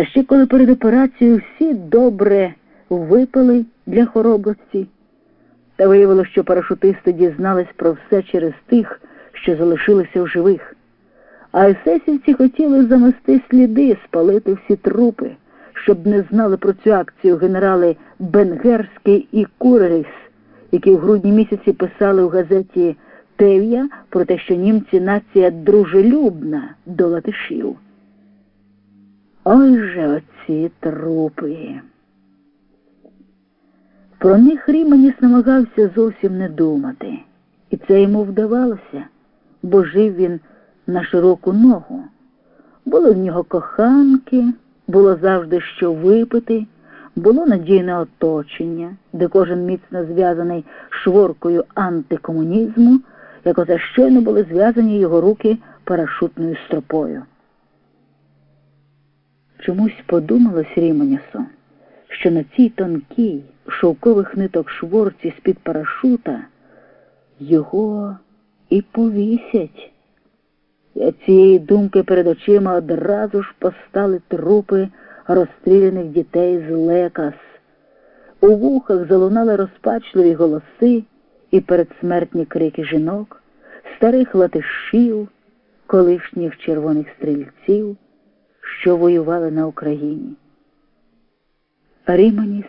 Та ще коли перед операцією всі добре випили для хоробрості, та виявилося, що парашутисти дізнались про все через тих, що залишилися в живих. А есесівці хотіли замести сліди, спалити всі трупи, щоб не знали про цю акцію генерали Бенгерський і Куреріс, які в грудні місяці писали в газеті Тев'я про те, що німці нація дружелюбна до латишів. Ой же оці трупи. Про них Ріманіс намагався зовсім не думати, і це йому вдавалося, бо жив він на широку ногу. Були в нього коханки, було завжди що випити, було надійне оточення, де кожен міцно зв'язаний шворкою антикомунізму, як оце щойно були зв'язані його руки парашутною стропою. Чомусь подумалось Ріманісу, що на цій тонкій шовкових ниток шворці з-під парашута його і повісять. І цієї думки перед очима одразу ж постали трупи розстріляних дітей з лекас. У вухах залунали розпачливі голоси і передсмертні крики жінок, старих латишів, колишніх червоних стрільців, що воювали на Україні. Ріманіс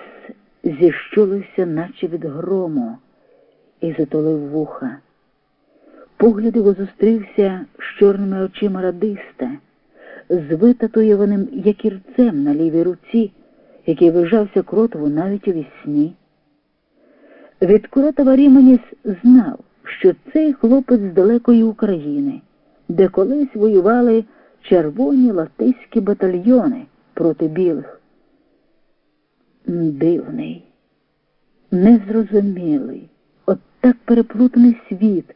зіщулився, наче від грому, і затулив вуха. Погляд його зустрівся з чорними очима радиста, з витатуєваним якірцем на лівій руці, який вижався кротову навіть у вісні. Від Кротова Ріманіс знав, що цей хлопець з далекої України, де колись воювали червоні латиські батальйони проти білих. Дивний, незрозумілий, от так переплутаний світ.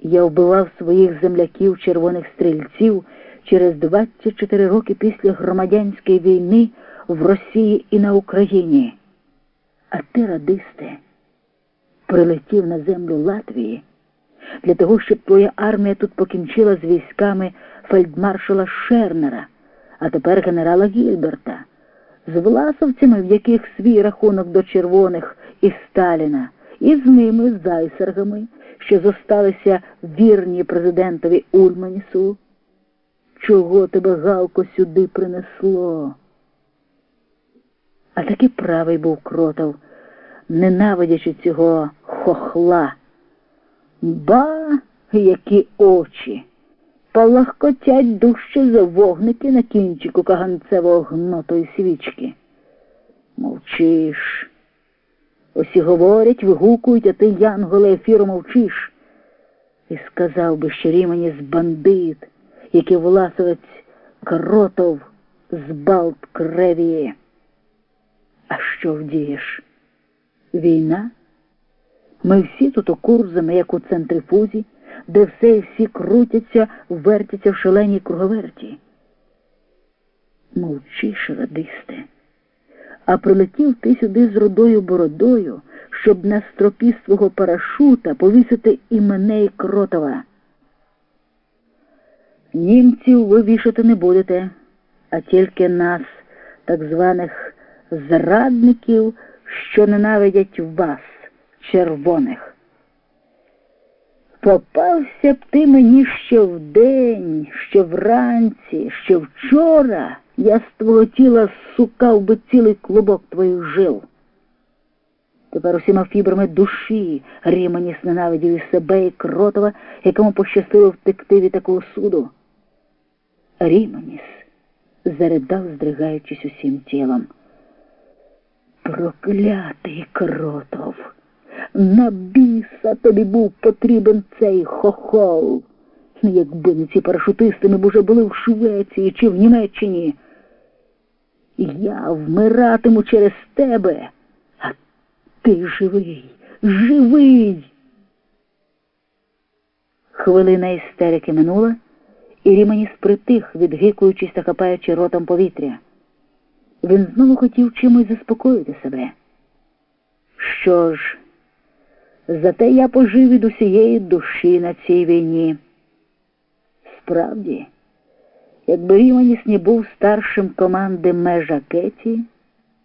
Я вбивав своїх земляків червоних стрільців через 24 роки після громадянської війни в Росії і на Україні. А ти, радисте, прилетів на землю Латвії для того, щоб твоя армія тут покінчила з військами фельдмаршала Шернера, а тепер генерала Гільберта, з власовцями, в яких свій рахунок до червоних і Сталіна, і з ними, зайсергами, що зосталися вірні президентові Ульманісу. Чого тебе, Галко, сюди принесло? А таки правий був кротов, ненавидячи цього хохла. Ба, які очі! Палахкотять дужче за вогники на кінчику каганцевого гнотої свічки. Мовчиш. Усі говорять, вигукують, а ти, Янголе, ефіру мовчиш. І сказав би, що Ріманіс бандит, який власовець кротов з балт кревії. А що вдієш? Війна? Ми всі тут окурзами, як у центрифузі, де все і всі крутяться, вертяться в шаленій круговерті. Мовчиш, радисте, а прилетів ти сюди з рудою бородою, щоб на стропі свого парашута повісити і мене і кротова. Німців ви вішати не будете, а тільки нас, так званих зрадників, що ненавидять вас, червоних. Попався б ти мені ще вдень, ще вранці, ще вчора я з твого тіла сукав би цілий клубок твоїх жил. Тепер усіма фібрами душі Ріманіс ненавидів і себе і кротова, якому пощастило втекти від такого суду. Ріманіс заридав, здригаючись усім тілом. Проклятий кротов! На біса тобі був потрібен цей хохол. Якби не ці парашутисти, ми б уже були в Швеції чи в Німеччині. Я вмиратиму через тебе, а ти живий, живий. Хвилина істерики минула, і Ріманіс притих, відгикуючись та хапаючи ротом повітря. Він знову хотів чимось заспокоїти себе. Що ж, зате я пожив від усієї душі на цій війні. Справді, Якби Ріманіс не був старшим команди межа Кеті,